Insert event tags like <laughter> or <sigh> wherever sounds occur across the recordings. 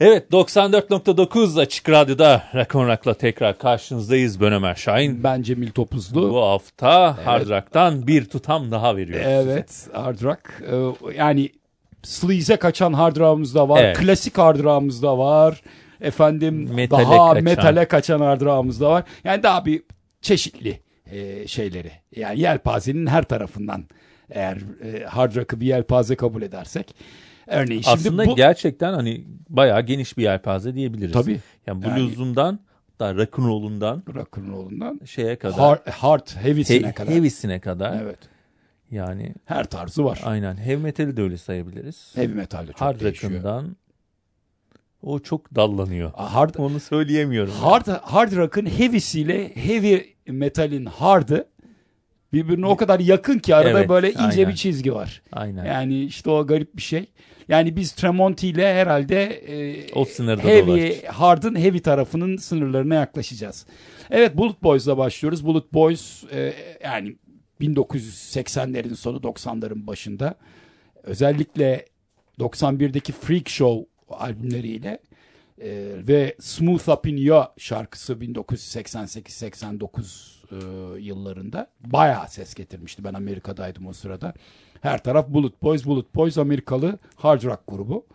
Evet 94.9 Açık Radyo'da Rakon Rock'la tekrar karşınızdayız. Ben Ömer Şahin. Ben Cemil Topuzlu. Bu hafta evet. Hard Rock'tan bir tutam daha veriyoruz Evet size. Hard Rock. Ee, yani sleaze'e kaçan Hard Rock'ımız da var. Evet. Klasik Hard Rock'ımız da var. Efendim metale daha kaçan. metale kaçan Hard Rock'ımız da var. Yani daha bir çeşitli e, şeyleri. Yani yelpazenin her tarafından eğer e, Hard Rock'ı bir yelpaze kabul edersek. Örneğin şimdi Aslında bu... gerçekten hani bayağı geniş bir yelpaze diyebiliriz. Tabii. Yani blues'undan yani, da rock'n'roll'undan rock'n'roll'undan şeye kadar hard, hard heavy'sine he, kadar. Heavy'sine kadar. Evet. Yani her tarzı var. Aynen. Heavy metal'i de öyle sayabiliriz. Heavy metal de çok hard değişiyor. rock'ından o çok dallanıyor. Hard onu söyleyemiyorum. Hard yani. hard rock'ın heavy'siyle heavy metal'in hard'ı birbirine o kadar yakın ki arada evet, böyle ince aynen. bir çizgi var. Aynen. Yani işte o garip bir şey. Yani biz Tremonti ile herhalde e, o sınırda heavy, dolaştık. hard'ın heavy tarafının sınırlarına yaklaşacağız. Evet Bullet Boys'la başlıyoruz. Bullet Boys e, yani 1980'lerin sonu 90'ların başında özellikle 91'deki Freak Show albümleriyle e, ve Smooth Up In Ya şarkısı 1988-89 e, yıllarında bayağı ses getirmişti. Ben Amerika'daydım o sırada. Her taraf Bullet Boys, Bullet Boys Amerikalı hard rock grubu.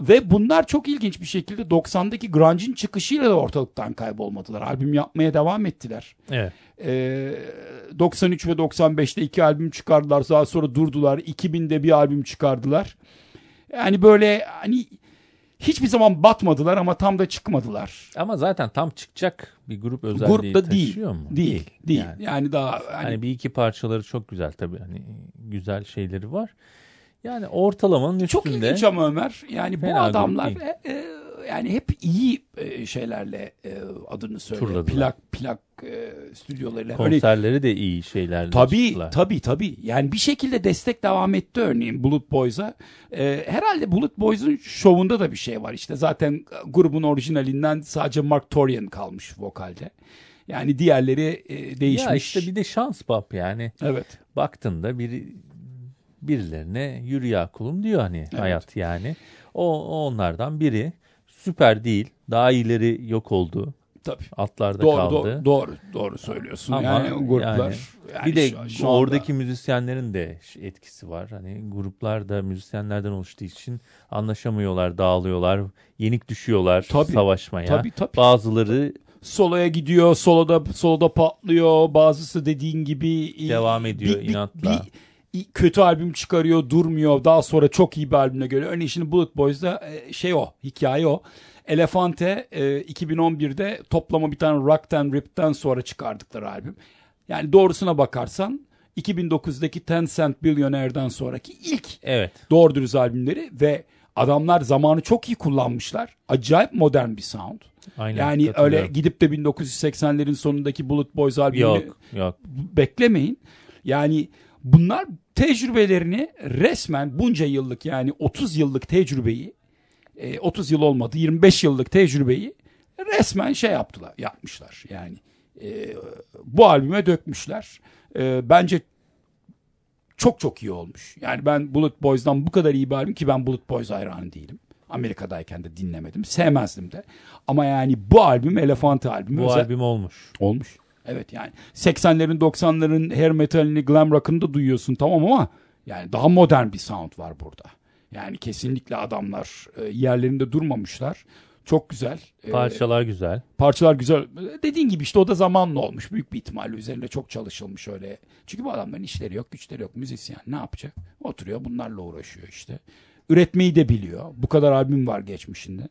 Ve bunlar çok ilginç bir şekilde 90'daki grunge'in çıkışıyla da ortalıktan kaybolmadılar. Albüm yapmaya devam ettiler. Evet. Ee, 93 ve 95'te iki albüm çıkardılar. Daha sonra durdular. 2000'de bir albüm çıkardılar. Yani böyle hani hiçbir zaman batmadılar ama tam da çıkmadılar. Ama zaten tam çıkacak bir grup özelliği Grupta değil, mu? Değil, değil. Yani, yani daha hani, hani bir iki parçaları çok güzel tabii hani güzel şeyleri var. Yani ortalamanın üstünde. Çok ilginç ama Ömer. Yani bu adamlar e, e, yani hep iyi e, şeylerle e, adını söylüyor. Plak plak e, stüdyolarıyla. Konserleri Öyle, de iyi şeylerle Tabii çıktılar. tabii tabii. Yani bir şekilde destek devam etti örneğin Bullet Boys'a. Herhalde Bullet Boys'un şovunda da bir şey var. İşte zaten grubun orijinalinden sadece Mark Torian kalmış vokalde. Yani diğerleri değişmiş. Ya işte bir de şans pop yani. Evet. Baktığında bir birilerine yürü ya kulum diyor hani evet. hayat yani. O onlardan biri süper değil. Daha iyileri yok oldu. Tabii. Atlarda doğru, kaldı. Doğru, doğru, doğru söylüyorsun. Ama yani gruplar yani, yani bir de şu, şu oradaki anda... müzisyenlerin de etkisi var. Hani gruplar da müzisyenlerden oluştuğu için anlaşamıyorlar, dağılıyorlar, yenik düşüyorlar tabii, savaşmaya. Tabii, tabii. Bazıları soloya gidiyor, soloda soloda patlıyor. Bazısı dediğin gibi devam ediyor bir, inatla. Bir, bir, kötü albüm çıkarıyor durmuyor daha sonra çok iyi bir albümle geliyor. Örneğin şimdi Bullet Boys'da e, şey o hikaye o. Elefante 2011'de toplama bir tane Rock'tan Rip'ten sonra çıkardıkları albüm. Yani doğrusuna bakarsan 2009'daki Ten Cent Billionaire'den sonraki ilk evet. doğru dürüst albümleri ve adamlar zamanı çok iyi kullanmışlar. Acayip modern bir sound. Aynen, yani öyle gidip de 1980'lerin sonundaki Bullet Boys albümünü yok, yok. beklemeyin. Yani bunlar tecrübelerini resmen bunca yıllık yani 30 yıllık tecrübeyi 30 e, yıl olmadı 25 yıllık tecrübeyi resmen şey yaptılar yapmışlar. Yani e, bu albüme dökmüşler. E, bence çok çok iyi olmuş. Yani ben Bullet Boys'dan bu kadar iyi bir albüm ki ben Bullet Boys hayranı değilim. Amerika'dayken de dinlemedim sevmezdim de. Ama yani bu albüm Elefante albümü bu özel... albüm olmuş. Olmuş Evet yani 80'lerin 90'ların hair metalini glam rock'ını da duyuyorsun tamam ama yani daha modern bir sound var burada. Yani kesinlikle adamlar e, yerlerinde durmamışlar. Çok güzel. E, parçalar ee, güzel. Parçalar güzel. Dediğin gibi işte o da zamanla olmuş. Büyük bir ihtimalle üzerinde çok çalışılmış öyle. Çünkü bu adamların işleri yok, güçleri yok. Müzisyen ne yapacak? Oturuyor bunlarla uğraşıyor işte. Üretmeyi de biliyor. Bu kadar albüm var geçmişinde.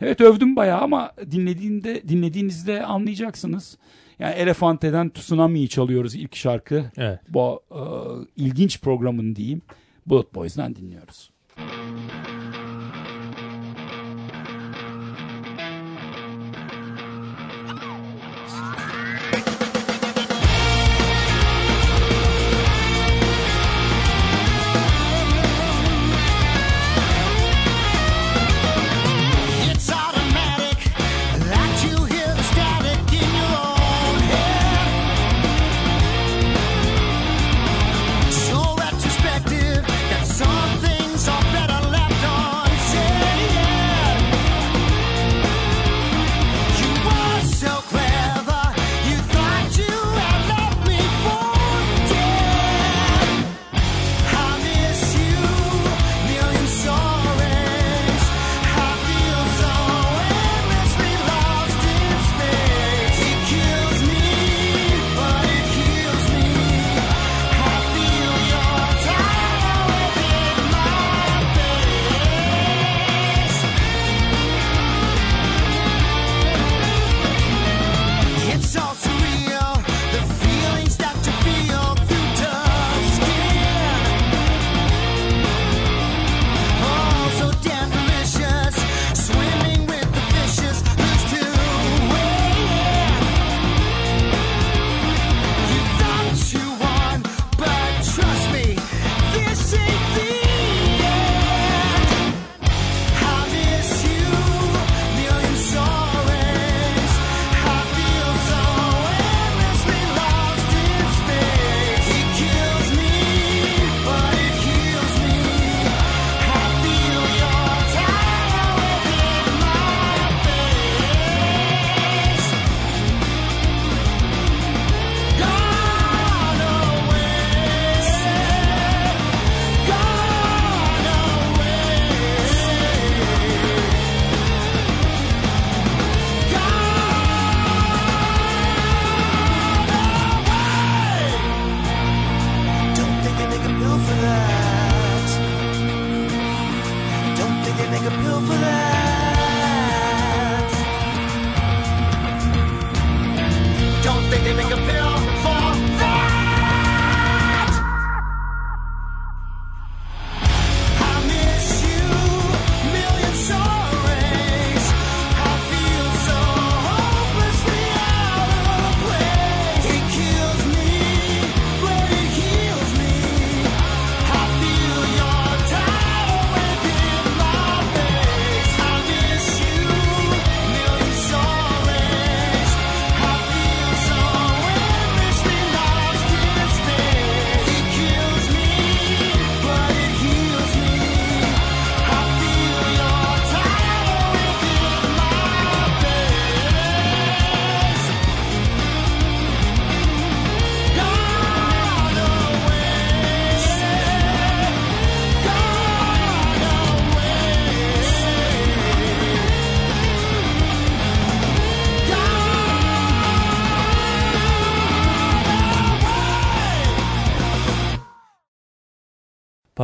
Evet övdüm bayağı ama dinlediğinde dinlediğinizde anlayacaksınız. Yani Elefante'den Tsunami'yi çalıyoruz ilk şarkı. Evet. Bu e, ilginç programın diyeyim. Bullet Boys'dan dinliyoruz. Müzik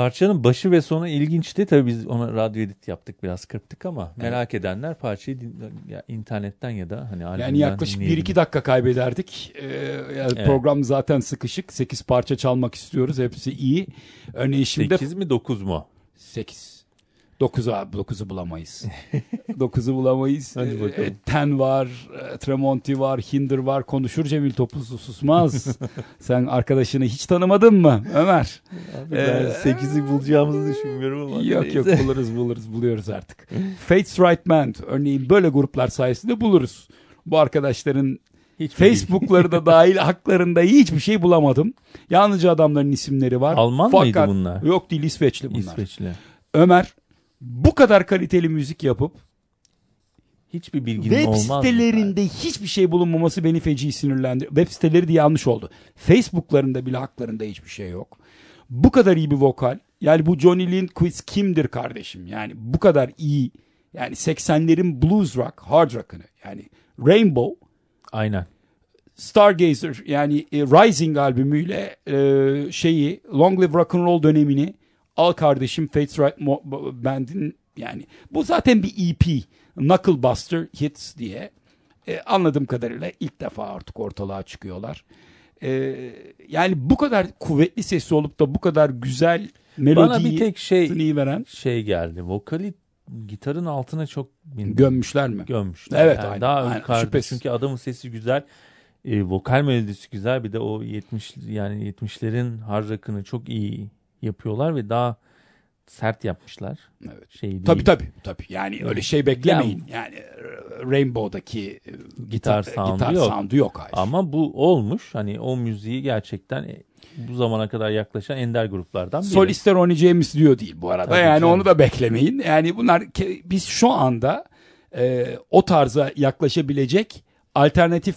Parçanın başı ve sonu ilginçti. Tabii biz ona radyo edit yaptık biraz kırptık ama merak edenler parçayı din- ya internetten ya da hani Yani yaklaşık dinleyebilir. 1-2 dakika kaybederdik. Ee, yani Evet. Program zaten sıkışık. 8 parça çalmak istiyoruz. Hepsi iyi. Örneğin şimdi 8 mi 9 mu? 8. 9'u abi 9'u bulamayız. <laughs> 9'u bulamayız. Hadi bakalım. E, Ten var, e, Tremonti var, Hinder var. Konuşur Cemil Topuzlu susmaz. <laughs> Sen arkadaşını hiç tanımadın mı Ömer? Abi Ee, ben 8'i bulacağımızı düşünmüyorum ama. Yok yok buluruz buluruz buluyoruz artık. Fates Right Man örneğin böyle gruplar sayesinde buluruz. Bu arkadaşların Hiçbir bilgi- Facebook'ları da dahil <laughs> haklarında hiçbir şey bulamadım. Yalnızca adamların isimleri var. Alman Fakat- mıydı bunlar? Yok değil İsveçli bunlar. İsveçli. Ömer bu kadar kaliteli müzik yapıp Hiçbir bilginin web olmaz mı? sitelerinde hiçbir şey bulunmaması beni feci sinirlendi. Web siteleri de yanlış oldu. Facebook'larında bile haklarında hiçbir şey yok. Bu kadar iyi bir vokal. Yani bu Johnny Lindquist kimdir kardeşim? Yani bu kadar iyi. Yani 80'lerin blues rock, hard rock'ını. Yani Rainbow, Aynen. Stargazer yani e, Rising albümüyle e, şeyi Long Live Rock and Roll dönemini al kardeşim Fates Right Band'in yani bu zaten bir EP Knucklebuster Hits diye E, anladığım kadarıyla ilk defa artık ortalığa çıkıyorlar. E, yani bu kadar kuvvetli sesi olup da bu kadar güzel Bana melodiyi bir tek şey veren şey geldi. Vokali gitarın altına çok bin- gömmüşler mi? gömmüşler. Evet, Yani aynen, Daha aynen, yukarıda şüphesiz. çünkü adamın sesi güzel. E, vokal melodisi güzel. Bir de o 70 yani 70'lerin hard rock'ını çok iyi yapıyorlar ve daha sert yapmışlar. Evet. Şey değil. Tabii tabii tabii. Yani öyle şey beklemeyin. Yani e, Rainbow'daki e, gitar sound'u gitar yok. sound'u yok hayır. Ama bu olmuş. Hani o müziği gerçekten e, bu zamana kadar yaklaşan ender gruplardan biri. Solistler oynayacağımız diyor değil bu arada. Tabii yani canım. onu da beklemeyin. Yani bunlar biz şu anda e, o tarza yaklaşabilecek alternatif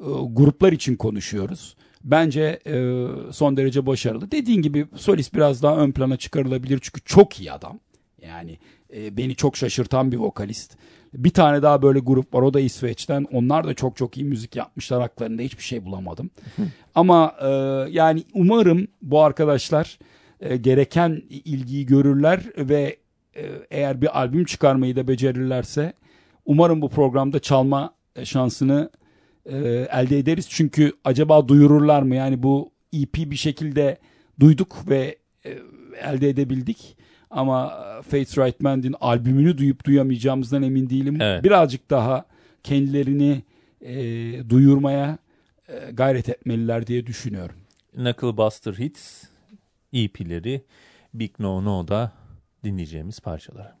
e, gruplar için konuşuyoruz. Bence e, son derece başarılı. Dediğin gibi solist biraz daha ön plana çıkarılabilir çünkü çok iyi adam. Yani e, beni çok şaşırtan bir vokalist. Bir tane daha böyle grup var o da İsveç'ten. Onlar da çok çok iyi müzik yapmışlar. Haklarında hiçbir şey bulamadım. <laughs> Ama e, yani umarım bu arkadaşlar e, gereken ilgiyi görürler ve e, eğer bir albüm çıkarmayı da becerirlerse umarım bu programda çalma şansını e, elde ederiz. Çünkü acaba duyururlar mı? Yani bu EP bir şekilde duyduk ve e, elde edebildik. Ama e, Fates Right Man'in albümünü duyup duyamayacağımızdan emin değilim. Evet. Birazcık daha kendilerini e, duyurmaya e, gayret etmeliler diye düşünüyorum. Knucklebuster Hits EP'leri Big No No'da dinleyeceğimiz parçalar.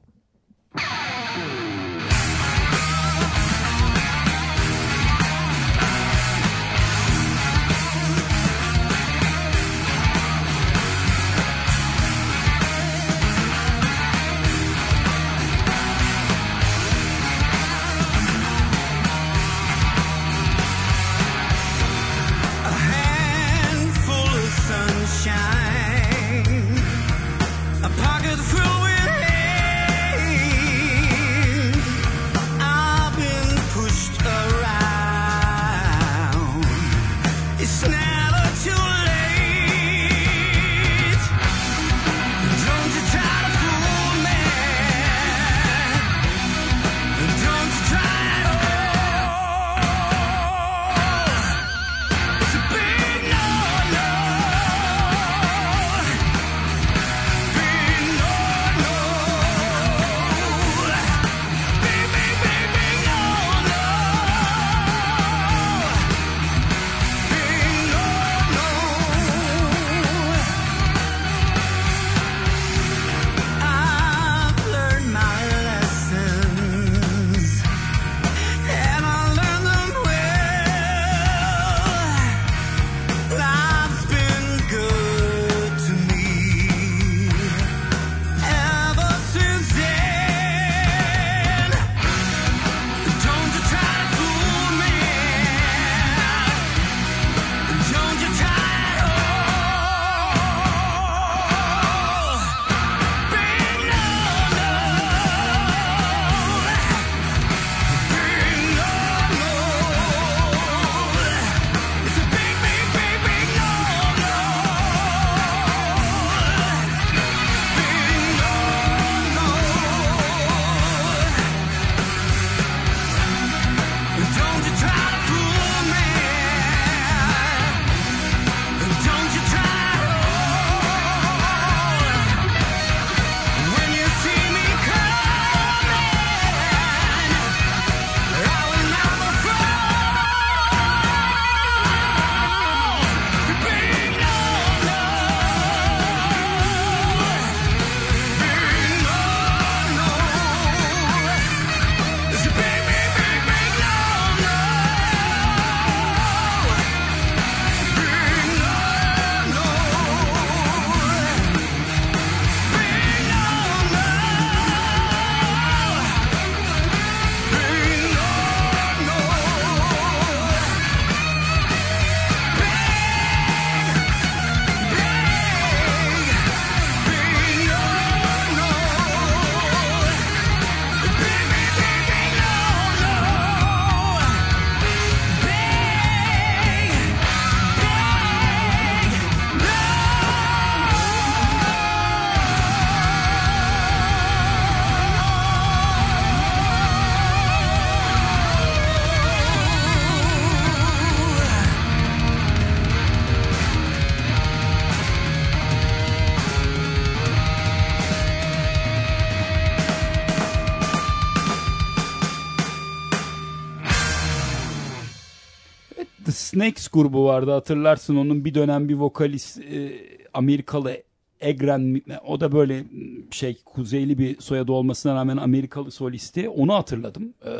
Snakes grubu vardı hatırlarsın onun bir dönem bir vokalist e, Amerikalı Egren o da böyle şey kuzeyli bir soyadı olmasına rağmen Amerikalı solisti onu hatırladım. Ee,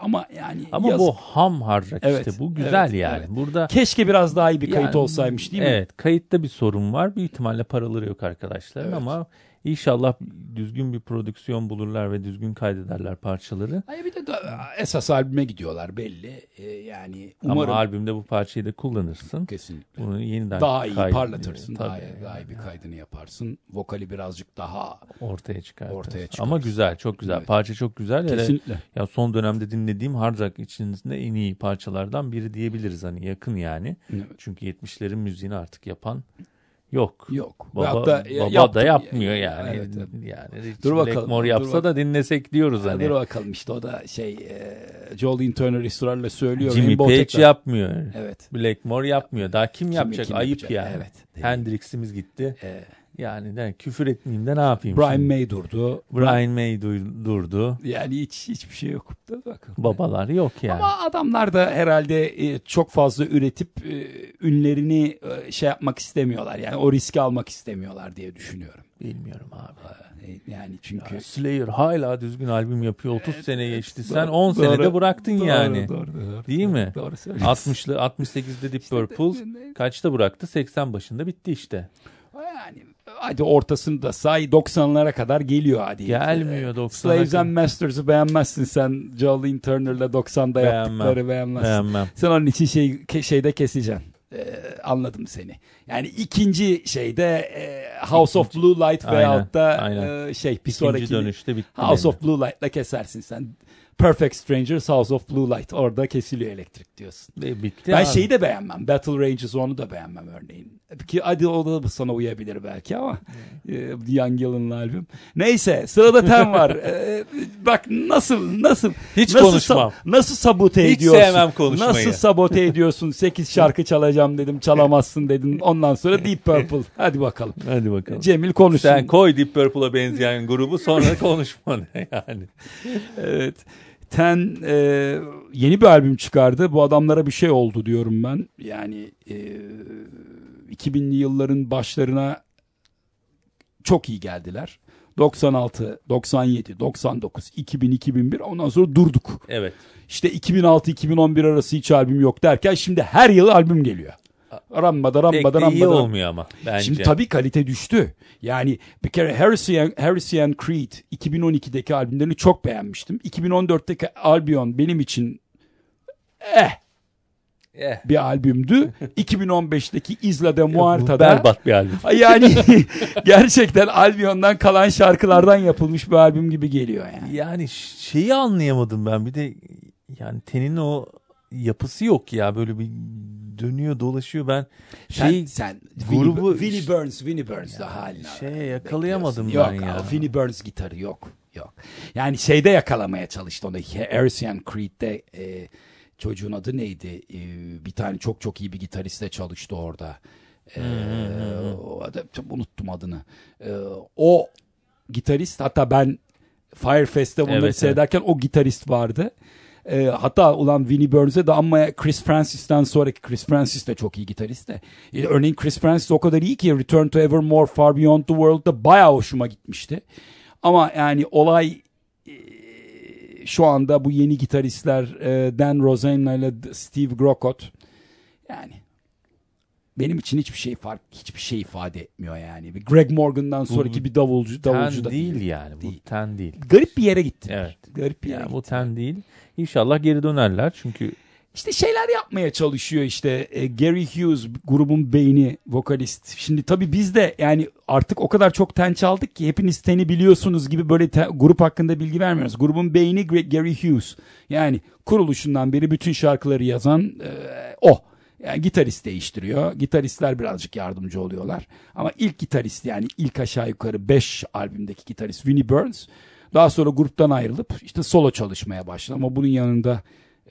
ama yani Ama yaz- bu ham harcak Evet, işte. Bu güzel evet, yani. evet. Burada keşke biraz daha iyi bir kayıt Yani, olsaymış değil mi? Evet, kayıtta bir sorun var. Büyük ihtimalle paraları yok arkadaşlar Evet. ama inşallah düzgün bir prodüksiyon bulurlar ve düzgün kaydederler parçaları. Ay bir de esas albüme gidiyorlar belli. Ee, yani umarım Ama albümde bu parçayı da kullanırsın. kesinlikle. Bunu yeniden Daha iyi parlatırsın. Daha, Tabii, daha iyi bir kaydını yaparsın. Vokali birazcık daha ortaya çıkartırsın. Ortaya Ama çıkartırsın. güzel, çok güzel. Evet. Parça çok güzel. Hele kesinlikle. ya son dönemde dinlediğim hard rock içinde en iyi parçalardan biri diyebiliriz hani yakın yani. Evet. Çünkü 70'lerin müziğini artık yapan yok. Yok. Baba, da baba yaptım. da yapmıyor yani. Evet, evet. Yani Rich Dur bakalım, Blackmore dur yapsa bak- da dinlesek diyoruz hani. Dur bakalım işte o da şey e, Jolene Turner ısrarla söylüyor. Jimmy Rainbow Page tekrar- yapmıyor. Evet. Blackmore yapmıyor. Daha kim, yapacak? kim Ayıp yapacak? yani. Evet. Hendrix'imiz gitti. E, Yani de küfür etmeyeyim de ne yapayım? Brian şimdi? May durdu. Brian May du- durdu. Yani hiç hiçbir şey yok. Bakalım. Babalar yok yani. Ama adamlar da herhalde e, çok fazla üretip e, ünlerini e, şey yapmak istemiyorlar. Yani o riski almak istemiyorlar diye düşünüyorum. Bilmiyorum abi. Yani çünkü Slayer hala düzgün albüm yapıyor. 30 sene geçti. Sen Doğru, 10 doğru. senede bıraktın Doğru, yani. Doğru, doğru, Değil mi? Doğru söylüyorsun. 60'lı 68'de Deep Purple kaçta bıraktı? 80 başında bitti işte. Yani hadi ortasını da say 90'lara kadar geliyor hadi. Gelmiyor Ee, 90'a Slaves kadar. and Masters'ı beğenmezsin sen. Jolene Turner'la 90'da Beğenmem. yaptıkları beğenmezsin. Beğenmem. Sen onun için şey şeyde keseceksin. Ee, anladım seni. Yani ikinci şeyde e, House of Blue Light Aynen, veyahut da aynen. e, şey bir İkinci sonraki dönüşte bitti. House benim. of Blue Light'la kesersin sen. Perfect Strangers House of Blue Light. Orada kesiliyor elektrik diyorsun. Ve bitti Ben abi. şeyi de beğenmem. Battle Ranges onu da beğenmem örneğin. Ki hadi o da sana uyabilir belki ama e, Young Gillen'ın albüm. Neyse sırada Ten var. <laughs> E, bak nasıl nasıl Hiç nasıl konuşmam. nasıl sabote Hiç ediyorsun? sevmem konuşmayı. Nasıl sabote ediyorsun? 8 şarkı çalacağım dedim. Çalamazsın dedin. Ondan sonra Deep Purple. Hadi bakalım. Hadi bakalım. Cemil konuşsun. Sen koy Deep Purple'a benzeyen grubu sonra <laughs> konuşma yani. Evet. Ten e, yeni bir albüm çıkardı. Bu adamlara bir şey oldu diyorum ben. Yani e, 2000'li yılların başlarına çok iyi geldiler. 96, 97, 99, 2000, 2001 ondan sonra durduk. Evet. İşte 2006-2011 arası hiç albüm yok derken şimdi her yıl albüm geliyor. Rambada Pek rambada de iyi olmuyor ama bence. Şimdi tabii kalite düştü. Yani bir kere Heresy and Creed 2012'deki albümlerini çok beğenmiştim. 2014'teki Albion benim için eh Eh, bir albümdü. <laughs> 2015'teki Isla de Muerta'da berbat bir albüm. <laughs> yani <laughs> gerçekten Albion'dan kalan şarkılardan yapılmış bir albüm gibi geliyor yani. Yani şeyi anlayamadım ben. Bir de yani tenin o yapısı yok ya. Böyle bir dönüyor dolaşıyor. Ben şey sen, sen grubu- Vinnie, Burns, Vinnie Burns da haline. şey yakalayamadım Yok, ben ya. Yok Vinnie Burns gitarı yok. Yok. Yani şeyde yakalamaya çalıştı onu. Harrison Creed'de e, çocuğun adı neydi? E, bir tane çok çok iyi bir gitaristle çalıştı orada. E, o çok unuttum adını. E, o gitarist hatta ben Firefest'te bunları Evet, evet. seyrederken o gitarist vardı. E, hatta ulan Vinnie Burns'e de ama Chris Francis'ten sonraki Chris Francis de çok iyi gitarist de. E, örneğin Chris Francis o kadar iyi ki Return to Evermore, Far Beyond the World'da bayağı hoşuma gitmişti. Ama yani olay şu anda bu yeni gitaristler e, Dan Rosanna ile Steve Grocott yani benim için hiçbir şey fark hiçbir şey ifade etmiyor yani. Greg Morgan'dan sonraki bir davulcu davulcu ten da değil yani. Bu Değil. ten değil. Garip bir yere gittiler. Evet. Garip bir yere Yani bu gittiler. ten değil. İnşallah geri dönerler çünkü İşte şeyler yapmaya çalışıyor işte E, Gary Hughes grubun beyni vokalist. Şimdi tabii biz de yani artık o kadar çok ten çaldık ki hepiniz teni biliyorsunuz gibi böyle te- grup hakkında bilgi vermiyoruz. Grubun beyni Gary Hughes. Yani kuruluşundan beri bütün şarkıları yazan e, o. Yani gitarist değiştiriyor. Gitaristler birazcık yardımcı oluyorlar. Ama ilk gitarist yani ilk aşağı yukarı 5 albümdeki gitarist Vinnie Burns. Daha sonra gruptan ayrılıp işte solo çalışmaya başladı. Ama bunun yanında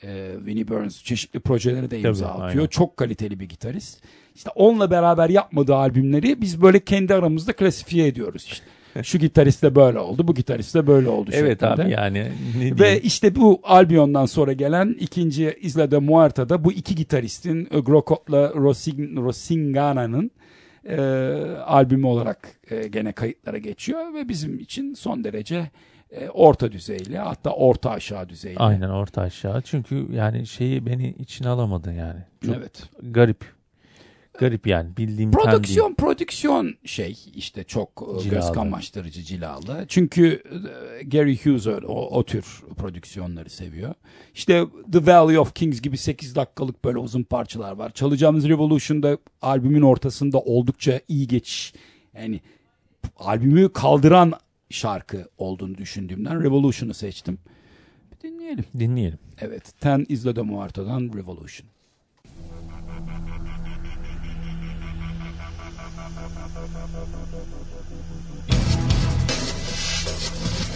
e, Vinnie Burns çeşitli projelere de imza Tabii, atıyor. aynen. Çok kaliteli bir gitarist. İşte onunla beraber yapmadığı albümleri biz böyle kendi aramızda klasifiye ediyoruz işte. <laughs> Şu gitarist de böyle oldu, bu gitarist de böyle oldu. evet şeklinde. abi yani? Ve işte bu Albion'dan sonra gelen ikinci Isla de Muerta'da bu iki gitaristin e, Grokot'la Rosing, Rosingana'nın e, albümü olarak e, gene kayıtlara geçiyor ve bizim için son derece e, orta düzeyli hatta orta aşağı düzeyli. Aynen orta aşağı. Çünkü yani şeyi beni içine alamadı yani. Çok Evet. garip. Garip yani bildiğim ten değil. Prodüksiyon prodüksiyon şey işte çok e, göz Cilalı. kamaştırıcı cilalı. Çünkü e, Gary Hughes öyle, o, o tür prodüksiyonları seviyor. İşte The Valley of Kings gibi 8 dakikalık böyle uzun parçalar var. Çalacağımız Revolution'da albümün ortasında oldukça iyi geçiş. Yani albümü kaldıran şarkı olduğunu düşündüğümden Revolution'u seçtim. Bir dinleyelim. Dinleyelim. Evet. Ten Isla de Muerta'dan Revolution. This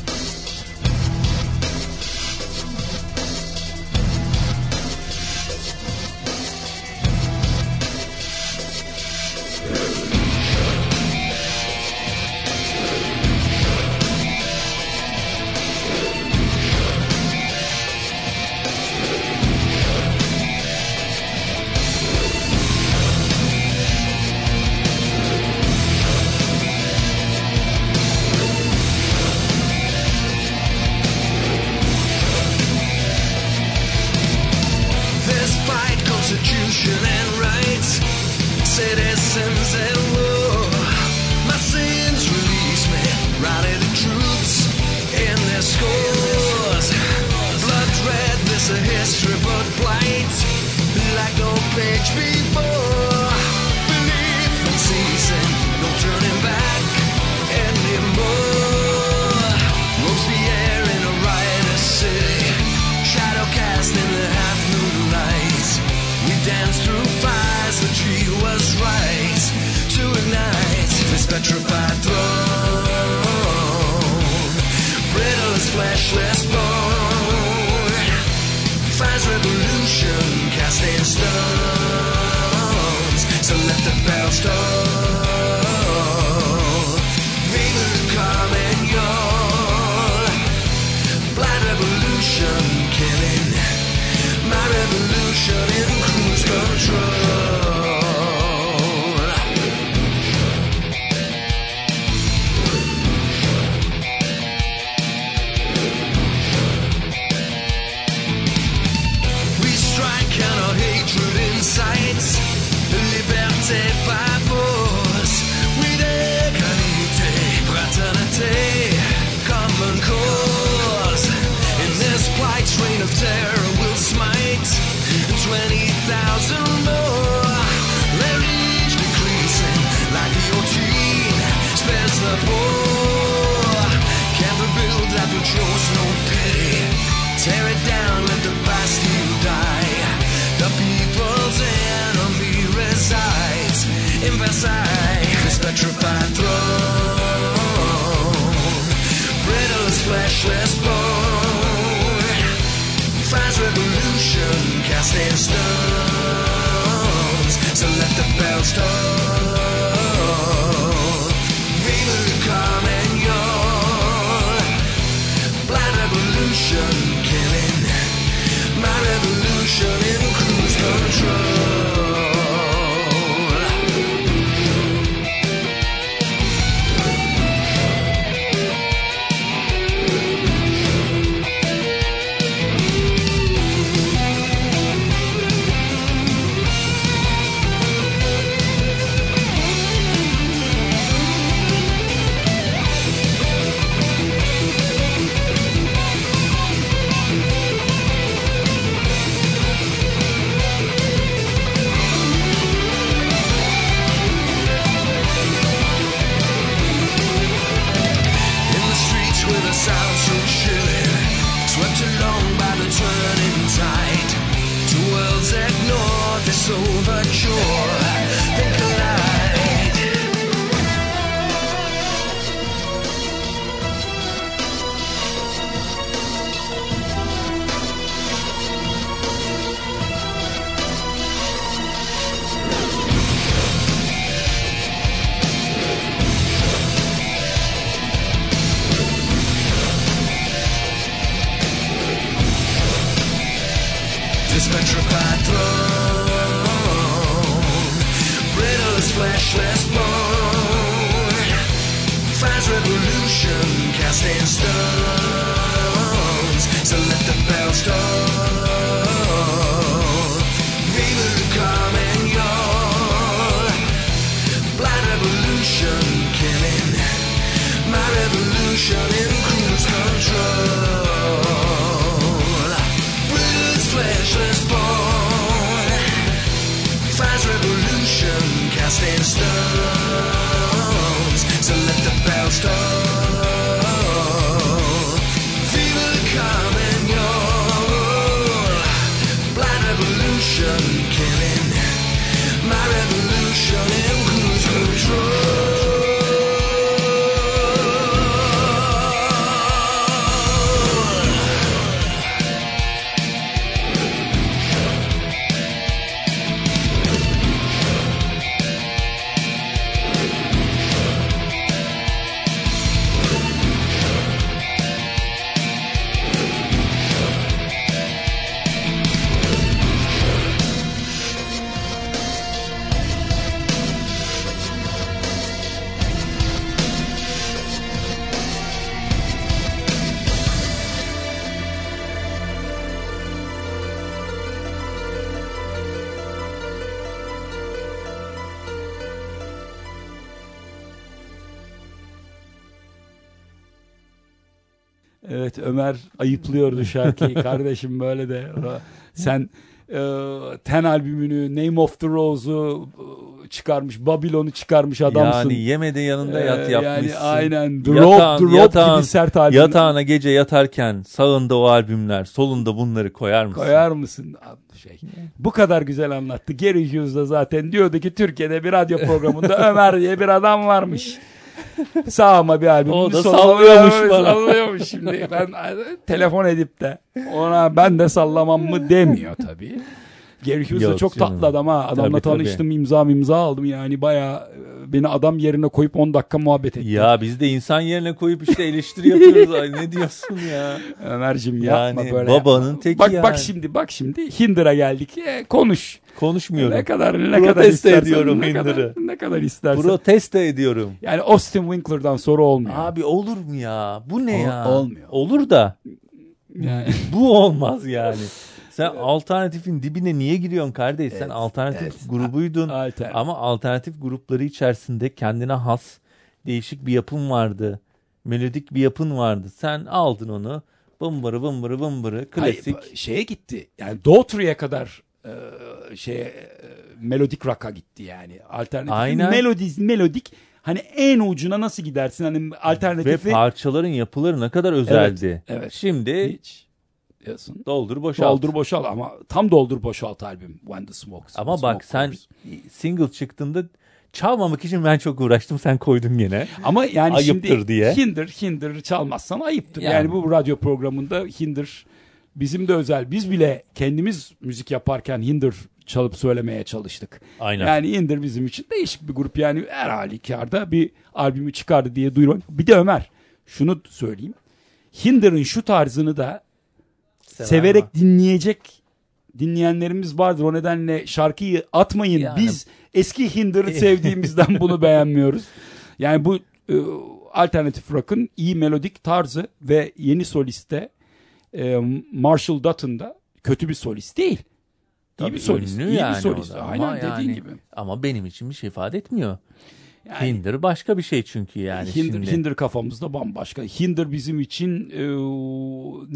Evet Ömer ayıplıyordu şarkıyı <laughs> kardeşim böyle de. Sen e, Ten albümünü Name of the Rose'u e, çıkarmış, Babylon'u çıkarmış adamsın. Yani yemede yanında Ee, yat yani yapmışsın. aynen. The Yatağın- Rope yatağın- gibi sert albüm. Yatağına gece yatarken sağında o albümler, solunda bunları koyar mısın? Koyar mısın? Şey, bu kadar güzel anlattı. Gary Hughes da zaten diyordu ki Türkiye'de bir radyo programında <laughs> Ömer diye bir adam varmış. <laughs> Sağıma bir albüm. O da sallıyormuş bana. Sallıyormuş şimdi. <laughs> Ben telefon edip de ona ben de sallamam mı demiyor tabii. Gary Hughes da Yok çok canım. tatlı adam ha. Adamla Tabii, tabii. tanıştım imza imza aldım yani bayağı e, beni adam yerine koyup 10 dakika muhabbet etti. Ya biz de insan yerine koyup işte eleştiri yapıyoruz. Ay ne diyorsun ya? Ömer'cim yapma Yani böyle. babanın yapma. teki bak, yani. Bak şimdi bak şimdi Hinder'a geldik. E, konuş. Konuşmuyorum. Ne kadar ne Protesto kadar istersen. ediyorum ne kadar, ne kadar istersen. Protesto ediyorum. yani Austin Winkler'dan soru olmuyor. Abi olur mu ya? Bu ne Ol- ya? olmuyor. Olur da Yani, <laughs> bu olmaz yani. Sen alternatifin dibine niye giriyorsun kardeş? Sen alternatif grubuydun. Alternatif. Ama alternatif grupları içerisinde kendine has değişik bir yapın vardı. Melodik bir yapın vardı. Sen aldın onu. Bımbırı bımbırı bımbırı klasik. Hayır, şeye gitti. Yani Daughtry'e kadar e, şeye e, melodik rock'a gitti yani. Alternatif Aynen. melodik melodik hani en ucuna nasıl gidersin hani Ve alternatifi parçaların yapıları ne kadar özeldi. evet. Şimdi hiç diyorsun. doldur boşalt. Doldur boşal ama tam doldur boşalt albüm When the Smoke. Ama Smoke bak sen single çıktığında çalmamak için ben çok uğraştım. Sen koydun gene. Ama yani Ayıptır şimdi diye. Hinder Hinder çalmazsan ayıptır. Yani. Yani. bu radyo programında Hinder bizim de özel. Biz bile kendimiz müzik yaparken Hinder çalıp söylemeye çalıştık. Aynen. Yani Hinder bizim için değişik bir grup. Yani her halükarda bir albümü çıkardı diye duyurum. Bir de Ömer şunu söyleyeyim. Hinder'ın şu tarzını da Sever severek dinleyecek dinleyenlerimiz vardır. O nedenle şarkıyı atmayın. Yani- Biz eski Hinder'ı <laughs> sevdiğimizden bunu beğenmiyoruz. Yani bu e, alternatif rock'ın iyi melodik tarzı ve yeni soliste e, Marshall Dutton da kötü bir solist değil. İyi Tabii bir solist. ünlü iyi yani bir solist. da. Aynen Ama dediğin yani- gibi. Ama benim için bir şey ifade etmiyor. Yani Hinder başka bir şey çünkü yani Hinder, şimdi. Hinder kafamızda bambaşka. Hinder bizim için e,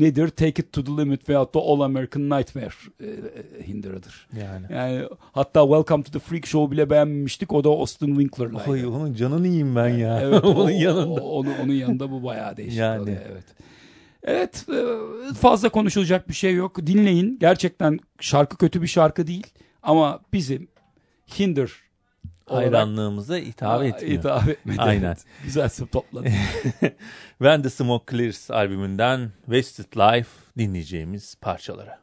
nedir? Take it to the limit veyahut da All American Nightmare e, e, Hinder'ıdır. Yani. Yani hatta Welcome to the Freak Show bile beğenmemiştik. O da Austin Winkler'la. Oy, onun canını yiyeyim ben ya. Evet, <laughs> o- onun yanında. o- onu, onun yanında bu bayağı değişik. Yani. oluyor, Evet. Evet e, fazla konuşulacak bir şey yok. Dinleyin. Gerçekten şarkı kötü bir şarkı değil. Ama bizim Hinder Hayranlığımıza hitap etmiyor. hitap etmedi. Aynen. Evet. Güzel topladın. <laughs> When the Smoke Clears albümünden Wasted Life dinleyeceğimiz parçaları.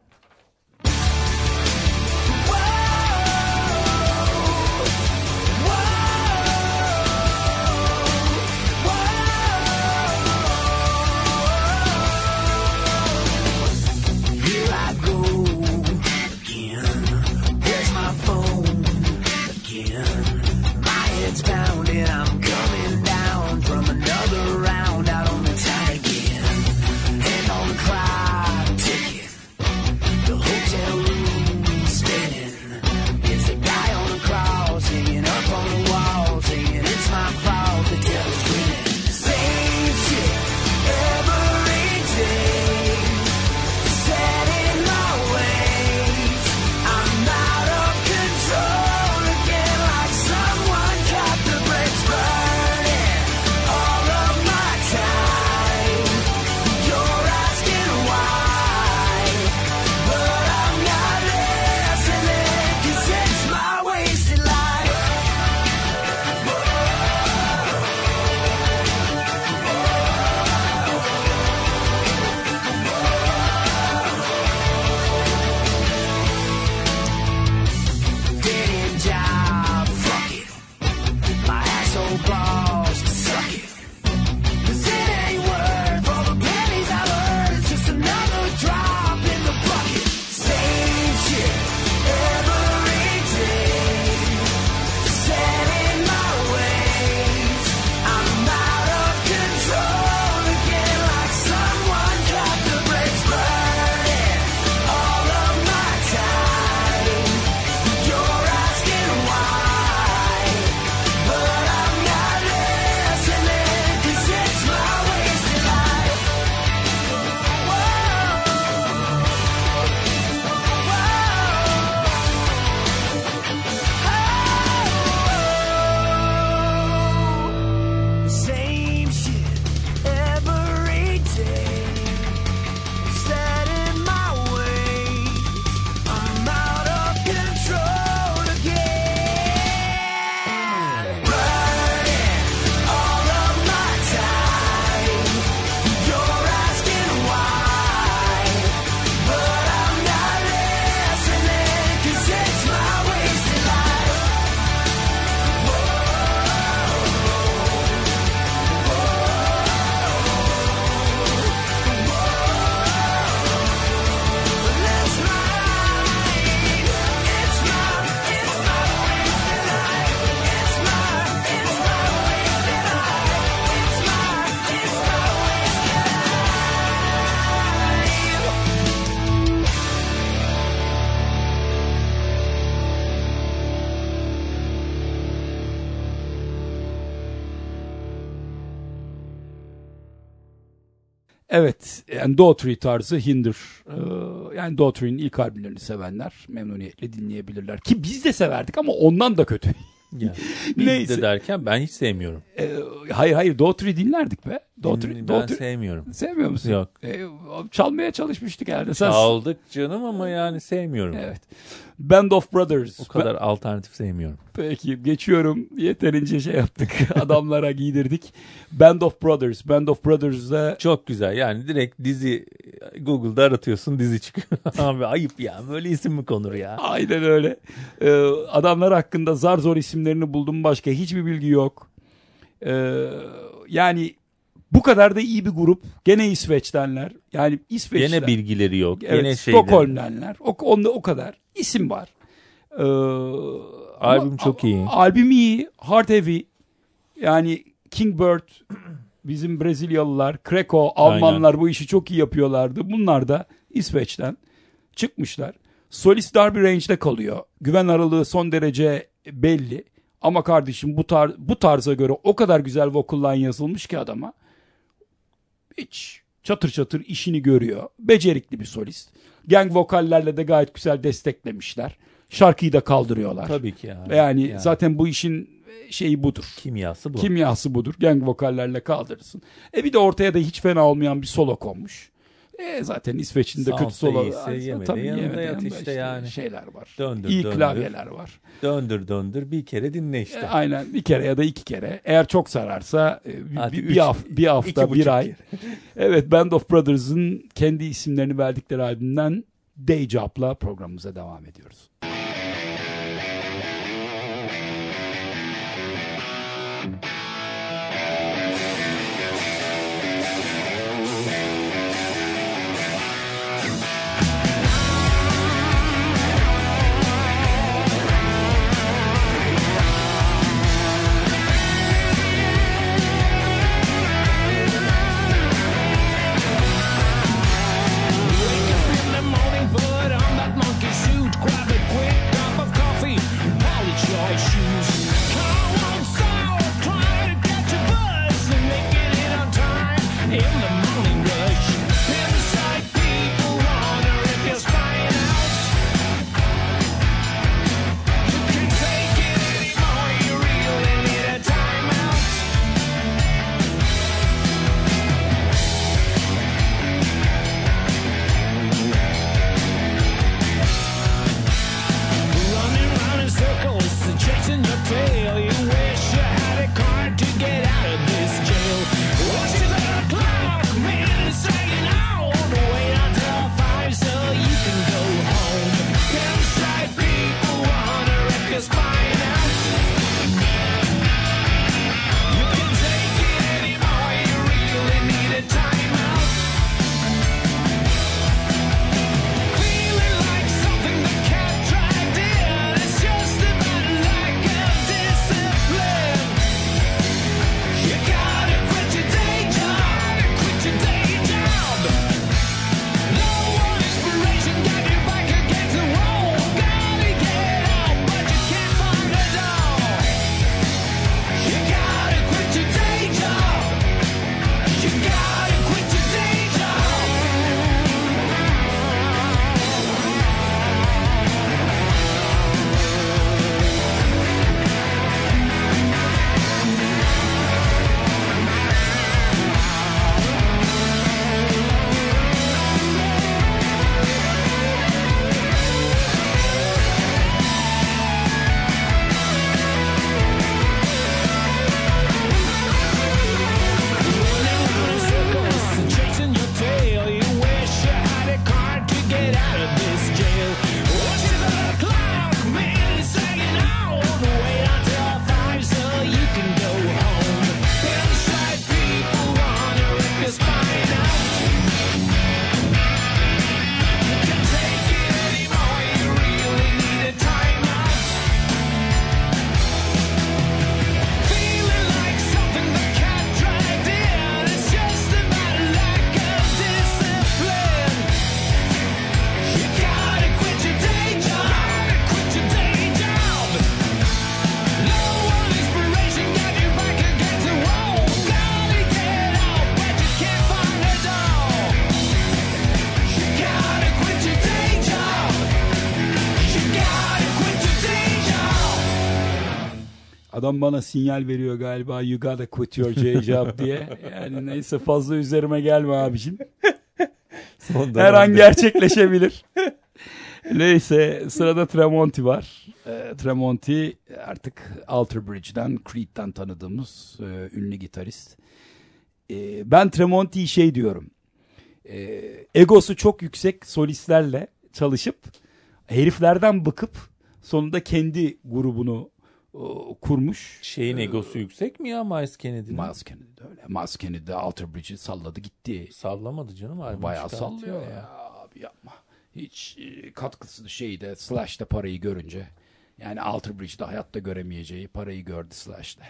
Yani Daughtry tarzı Hinder. Ee, yani Daughtry'nin ilk albümlerini sevenler memnuniyetle dinleyebilirler. Ki biz de severdik ama ondan da kötü. Yani <laughs> biz Neyse. de derken ben hiç sevmiyorum. Ee, hayır hayır Daughtry dinlerdik be. Ben Daughtry, Daughtry. sevmiyorum. Sevmiyor musun? Yok. Ee, çalmaya çalışmıştık herhalde. Sen... Çaldık canım ama yani sevmiyorum. Evet. Band of Brothers. O kadar alternatif sevmiyorum. Peki geçiyorum. Yeterince şey yaptık. <laughs> Adamlara giydirdik. Band of Brothers. Band of Brothers'da Çok güzel yani direkt dizi Google'da aratıyorsun dizi çıkıyor. <laughs> Abi ayıp ya böyle isim mi konur ya? aynen öyle. Ee, adamlar hakkında zar zor isimlerini buldum. Başka hiçbir bilgi yok. Ee, yani bu kadar da iyi bir grup. Gene İsveç'tenler. Yani İsveç'ten. Gene bilgileri yok. Evet, Gene. Stockholm'denler. O, onda o kadar. isim var. Ee, Albüm ama- çok iyi. Albüm iyi. Hard Heavy. Yani Kingbird bizim Brezilyalılar, Kreko, Almanlar bu işi çok iyi yapıyorlardı. Bunlar da İsveç'ten çıkmışlar. Solist Darby Range'de kalıyor. Güven aralığı son derece belli. Ama kardeşim bu tar bu tarza göre o kadar güzel vocal line yazılmış ki adama. Hiç çatır çatır işini görüyor. Becerikli bir solist. Gang vokallerle de gayet güzel desteklemişler. Şarkıyı da kaldırıyorlar. Tabii ki ya. Yani Ya. zaten bu işin şeyi budur. kimyası bu. Kimyası budur. Gang vokallerle kaldırırsın. E bir de ortaya da hiç fena olmayan bir solo konmuş. E zaten İsveç'in de Sound kötü solo. iyiyse Aa, yemedi, tabii yanında yat işte yani. Şeyler var. Döndür, İyi döndür. klavyeler var. Döndür döndür bir kere dinle işte. E, aynen bir kere ya da iki kere. Eğer çok sararsa e, bir, Hadi bir, üç- haf- bir hafta, bir ay. <laughs> evet Band of Brothers'ın kendi isimlerini verdikleri albümden Day Job'la programımıza devam ediyoruz. Adam bana sinyal veriyor galiba you gotta quit your J job diye. Yani neyse fazla üzerime gelme abicim. Son Her an gerçekleşebilir. <laughs> Neyse sırada Tremonti var. Ee, Tremonti artık Alter Bridge'den, Creed'den tanıdığımız e, ünlü gitarist. Ee, ben Tremonti'yi şey diyorum. Ee, egosu çok yüksek solistlerle çalışıp heriflerden bıkıp sonunda kendi grubunu e, kurmuş. Şeyin egosu yüksek mi ya Miles Kennedy'nin? Miles Kennedy de öyle. Miles Kennedy de Alter Bridge'i salladı gitti. Sallamadı canım. albüm Bayağı sallıyor ya abi yapma. Hiç e, katkısı şeyde Slash'ta parayı görünce yani Alter Bridge'de hayatta göremeyeceği parayı gördü Slash'te.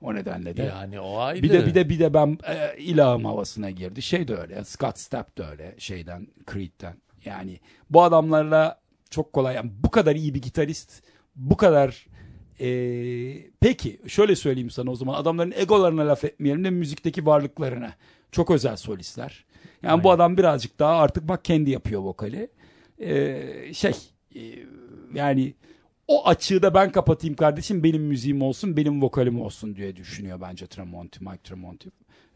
O nedenle de Yani o ayrı. bir de bir de bir de ben e, ilahım havasına girdi. Şey de öyle. Scott Stapp de öyle şeyden Creed'den. Yani bu adamlarla çok kolay. Yani bu kadar iyi bir gitarist, bu kadar e, peki şöyle söyleyeyim sana o zaman adamların egolarına laf etmeyelim de müzikteki varlıklarına. Çok özel solistler. Yani bu Aynen. adam birazcık daha artık bak kendi yapıyor vokali. E, şey e, yani o açığı da ben kapatayım kardeşim benim müziğim olsun benim vokalim olsun diye düşünüyor bence Tremonti, Mike Tremonti.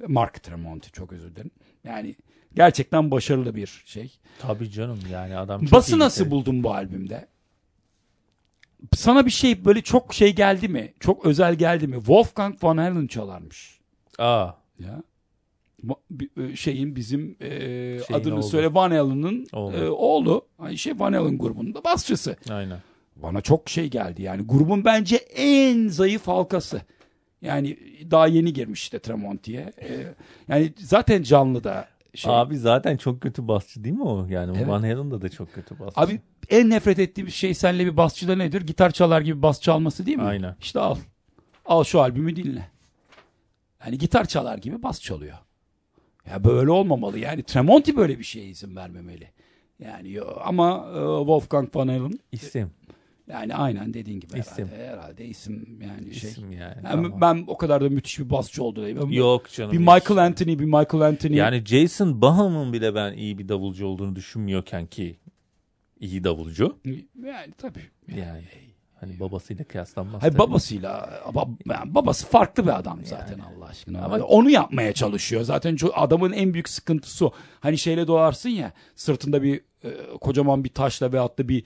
Mark Tremonti çok özür dilerim. Yani gerçekten başarılı bir şey. Tabii canım yani adam çok Bası iyi nasıl buldun bu albümde? Sana bir şey böyle çok şey geldi mi? Çok özel geldi mi? Wolfgang Van Halen çalarmış. Aa Ya. E, Şeyin bizim e, Şeyin adını oğlu. söyle Van Halen'ın Oğlu. e, oğlu. Şey Van Halen grubunun da basçısı. aynen. Bana çok şey geldi yani grubun bence en zayıf halkası. Yani daha yeni girmiş işte Tremonti'ye. Ee, yani zaten canlı da şey. Abi zaten çok kötü basçı değil mi o? Yani Evet. Van Halen'da da çok kötü basçı. Abi en nefret ettiğim şey senle bir basçıda nedir? Gitar çalar gibi bas çalması değil mi? Aynen. İşte al. Al şu albümü dinle. Yani gitar çalar gibi bas çalıyor. Ya böyle olmamalı. Yani Tremonti böyle bir şeye izin vermemeli. Yani ama e, Wolfgang Van Halen isim. Yani aynen dediğin gibi herhalde. İsim. Herhalde isim yani şey. isim yani. Yani tamam. Ben o kadar da müthiş bir basçı oldu değil. Yok canım. Bir hiç. Michael Anthony, bir Michael Anthony. Yani Jason Baham'ın bile ben iyi bir davulcu olduğunu düşünmüyorken ki iyi davulcu. yani tabii. Yani hani babasıyla kıyaslanmaz. Hayır tabii. babasıyla bab- yani babası farklı bir adam zaten Allah aşkına. Ama- onu yapmaya çalışıyor. Zaten adamın en büyük sıkıntısı o. Hani şeyle doğarsın ya sırtında bir e, kocaman bir taşla veyahut da bir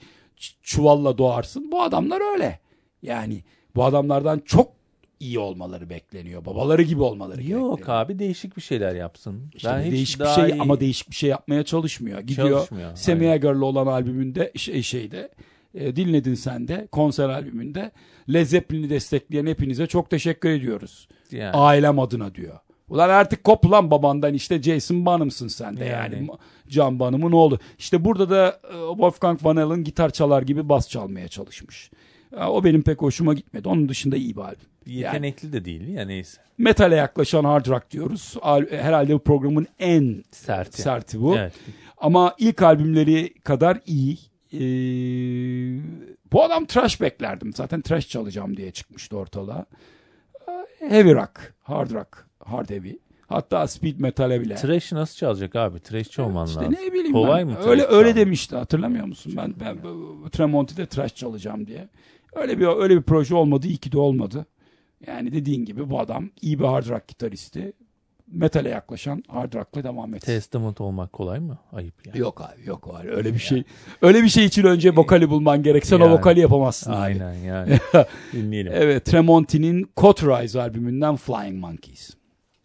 çuvalla doğarsın. Bu adamlar öyle. Yani bu adamlardan çok iyi olmaları bekleniyor. Babaları gibi olmaları Yok bekleniyor. abi değişik bir şeyler yapsın. İşte ben değişik bir şey iyi- ama değişik bir şey yapmaya çalışmıyor. Gidiyor Çalışmıyor, aynen. Hagar'la olan albümünde şey, şeyde e, dinledin sen de konser albümünde Led Zeppelin'i destekleyen hepinize çok teşekkür ediyoruz. yani, Ailem adına diyor. Ulan artık kop lan babandan işte Jason Bonham'sın sen de yani. Yani. Can Bonham'ın oğlu. İşte burada da e, Wolfgang Van Halen gitar çalar gibi bas çalmaya çalışmış. Ya, O benim pek hoşuma gitmedi. Onun dışında iyi bir albüm. Yani yetenekli de değil ya neyse. metale yaklaşan hard rock diyoruz. Al- Herhalde bu programın en Serti. serti bu. Evet. Ama ilk albümleri kadar iyi. Ee, bu adam trash beklerdim. Zaten trash çalacağım diye çıkmıştı ortalığa. Heavy rock, hard rock, hard heavy. Hatta speed metal'e bile. Trash nasıl çalacak abi? Trashçi olman İşte lazım. ne bileyim Kolay ben. mı? Öyle öyle demişti hatırlamıyor musun? Ben, ben Tremonti'de trash çalacağım diye. Öyle bir öyle bir proje olmadı, iyi ki de olmadı. Yani dediğin gibi bu adam iyi bir hard rock gitaristi. Metale yaklaşan hard rock'la devam etsin. Testament olmak kolay mı? Ayıp yani. Yok abi yok abi öyle bir şey. Öyle bir şey için önce vokali bulman gerek. Sen o Yani. vokali yapamazsın. abi. Aynen yani. <laughs> Dinleyelim. Evet Tremonti'nin Cauterize albümünden Flying Monkeys.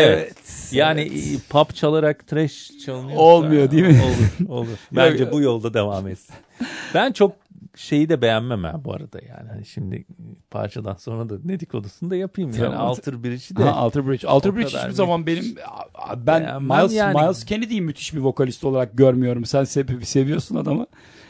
Evet. Yani e, pop çalarak trash çalınıyor. Olmuyor değil mi? <laughs> Olur, olur. <laughs> Bence bu yolda devam etsin. Ben çok şeyi de beğenmem ha bu arada yani. Hani şimdi parçadan sonra da dedikodusunu da yapayım yani. Tamam. Alter Bridge'i de. Ha, Alter Bridge. Alter Bridge hiçbir zaman benim ben Beğenmem Miles, yani. Miles Kennedy'yi müthiş bir vokalist olarak görmüyorum. Sen sev- seviyorsun adamı.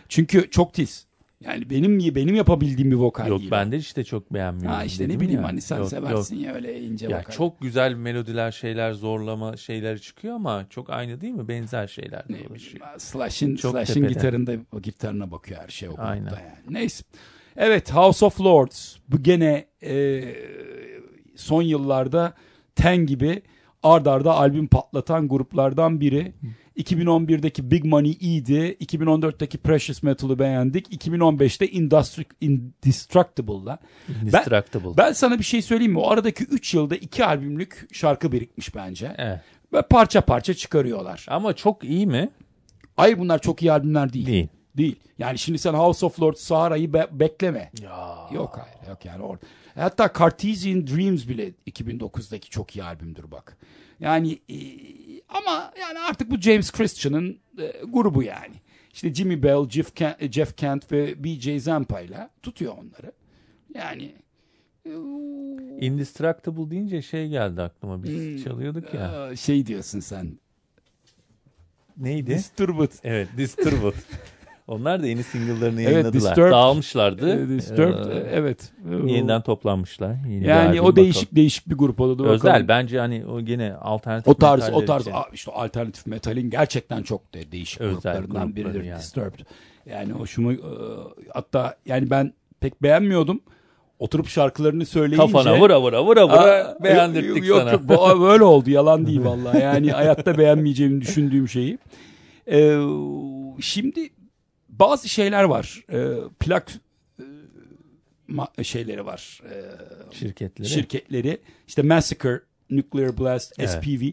Çünkü çok tiz. Yani benim benim yapabildiğim bir vokal Yok değil. ben de işte çok beğenmiyorum. Ha işte ne bileyim ya. hani sen Yok, seversin yok. ya öyle ince Ya vokal. çok güzel melodiler, şeyler, zorlama şeyler çıkıyor ama çok aynı değil mi? Benzer şeyler ne bileyim, Slash'in Slash'in gitarında gitarına bakıyor her şey o grupta Aynen. yani. Neyse. Evet House of Lords bu gene e, son yıllarda Ten gibi ard arda albüm patlatan gruplardan biri. 2011'deki Big Money iyiydi. 2014'teki Precious Metal'ı beğendik. 2015'te Industri- Indestructible'la. Indestructible. Ben sana bir şey söyleyeyim mi? O aradaki 3 yılda 2 albümlük şarkı birikmiş bence. Evet. Ve parça parça çıkarıyorlar. Ama çok iyi mi? Hayır bunlar çok iyi albümler değil. Değil. Değil. Yani şimdi sen House of Lords Sahara'yı be- bekleme. Ya. Yok hayır yok yani orada. Hatta Cartesian Dreams bile 2009'daki çok iyi albümdür bak. Yani e, ama yani artık bu James Christian'ın e, grubu yani. İşte Jimmy Bell, Jeff Kent, Jeff Kent ve BJ Zampa ile tutuyor onları. Yani e, Indestructible deyince şey geldi aklıma. Biz Hmm. çalıyorduk ya. e, şey diyorsun sen. Neydi? Disturbed. evet, Disturbed. <laughs> Onlar da yeni single'larını Evet, yayınladılar. Disturbed. Dağılmışlardı. E, Disturbed. Ee, e, evet. yeniden toplanmışlar. Yeni Yani o değişik bakalım. değişik bir grup o da. dur Özel. bakalım. Bence hani o gene alternatif O tarz o tarz için. işte alternatif metalin gerçekten çok de değişik Özel gruplarından grupları biridir yani. Disturbed. Yani hoşuma e, hatta yani ben pek beğenmiyordum. Oturup şarkılarını söyleyince Kafana vura vura vura vura Aa, beğendirdik yok, sana. Yok yok bu- böyle oldu yalan değil <laughs> vallahi. Yani hayatta beğenmeyeceğimi düşündüğüm şeyi. Ee, şimdi bazı şeyler var. Ee, plak e, şeyleri var. Ee, Şirketleri. şirketleri. İşte Massacre, Nuclear Blast, Evet. SPV. Ee,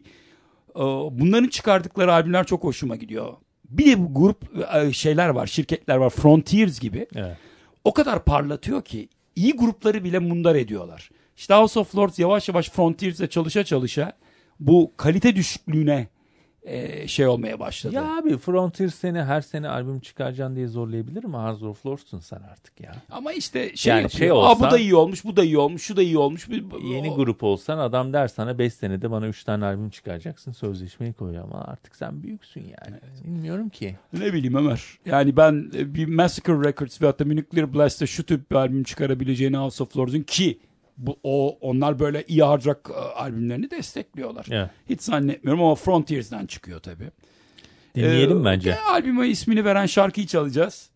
Bunların çıkardıkları albümler çok hoşuma gidiyor. Bir de bu grup e, şeyler var, şirketler var. Frontiers gibi. Evet. O kadar parlatıyor ki iyi grupları bile mundar ediyorlar. İşte House of Lords yavaş yavaş Frontiers'le çalışa çalışa bu kalite düşüklüğüne e, şey olmaya başladı. Ya abi Frontier seni her sene albüm çıkaracaksın diye zorlayabilir mi? House of Lords'un sen artık ya. Ama işte şey Yani yapıyor. şey Aa, olsa- bu da iyi olmuş, bu da iyi olmuş, şu da iyi olmuş. Yeni o- grup olsan adam der sana 5 senede bana 3 tane albüm çıkaracaksın sözleşmeyi koyuyor ama artık sen büyüksün yani. Bilmiyorum ki. Ne bileyim Ömer. Yani ben e, bir Massacre Records veyahut da Nuclear Blast'ta şu tip bir albüm çıkarabileceğini House of Lords'un ki bu, o onlar böyle iyi hard rock e, albümlerini destekliyorlar. Evet. Hiç zannetmiyorum ama Frontiers'dan çıkıyor tabii. Dinleyelim Ee, bence. e, albüme ismini veren şarkıyı çalacağız.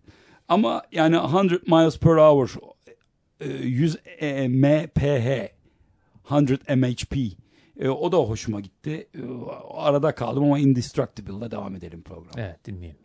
Ama yani 100 miles per hour e, 100 e, mph 100 mhp E, o da hoşuma gitti. E, arada kaldım ama Indestructible'la devam edelim programa. Evet dinleyelim.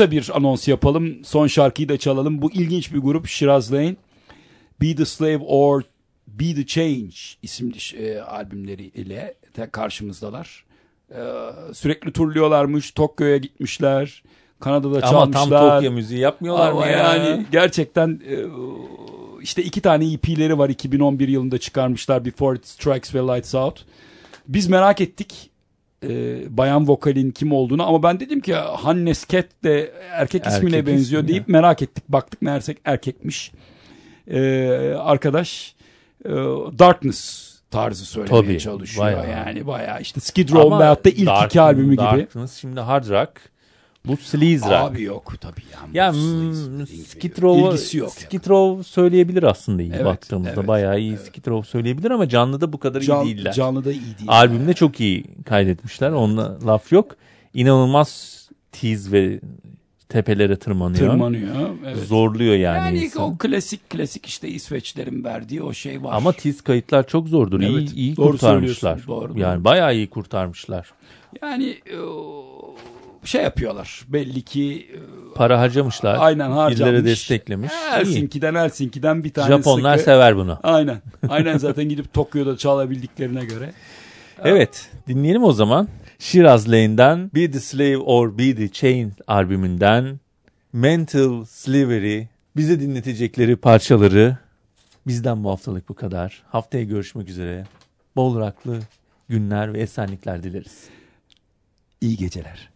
Kısa bir anons yapalım. Son şarkıyı da çalalım. Bu ilginç bir grup Shiraz Lane. Be the Slave or Be the Change isimli e, albümleriyle de karşımızdalar. E, sürekli turluyorlarmış. Tokyo'ya gitmişler. Kanada'da Ama çalmışlar. tam Tokyo müziği yapmıyorlar Ama mı ya? yani gerçekten e, işte iki tane EP'leri var 2011 yılında çıkarmışlar Before It Strikes ve Lights Out. Biz merak ettik e, bayan vokalin kim olduğunu ama ben dedim ki Hannes Cat de erkek, ismine Erkek benziyor ismi deyip merak ettik. Baktık meğerse erkekmiş. E, arkadaş e, Darkness tarzı söylemeye Tabii, çalışıyor. bayağı. Yani bayağı işte Skid Row veyahut da ilk Dark- iki albümü gibi. Darkness şimdi hard rock. Bu sleaze rock. Abi yok tabii yani. ya Bu hmm. Skid. Skid Row söyleyebilir aslında iyi Evet, baktığımızda. evet, Bayağı iyi Skid Row söyleyebilir ama canlıda bu kadar iyi Can, değiller. canlıda iyi değil. Albümde çok iyi kaydetmişler. Onunla laf yok. İnanılmaz tiz ve tepelere tırmanıyor. tırmanıyor. Evet. Zorluyor yani, Yani insanı. o klasik klasik işte İsveçlerin verdiği o şey var. Ama tiz kayıtlar çok zordur. İyi, Evet, iyi doğru kurtarmışlar. Doğru, doğru. Yani bayağı iyi kurtarmışlar. yani o, şey yapıyorlar. Belli ki e, Para harcamışlar. aynen harcamış. Birileri desteklemiş. Helsinki'den Helsinki'den bir tane Japonlar sıkı- sever bunu. Aynen. Aynen <laughs> zaten gidip Tokyo'da çalabildiklerine göre. Evet dinleyelim o zaman. Shiraz Lane'den Be The Slave or Be The Chain albümünden Mental Slavery bize dinletecekleri parçaları bizden bu haftalık bu kadar. Haftaya görüşmek üzere. Bol raklı günler ve esenlikler dileriz. İyi geceler.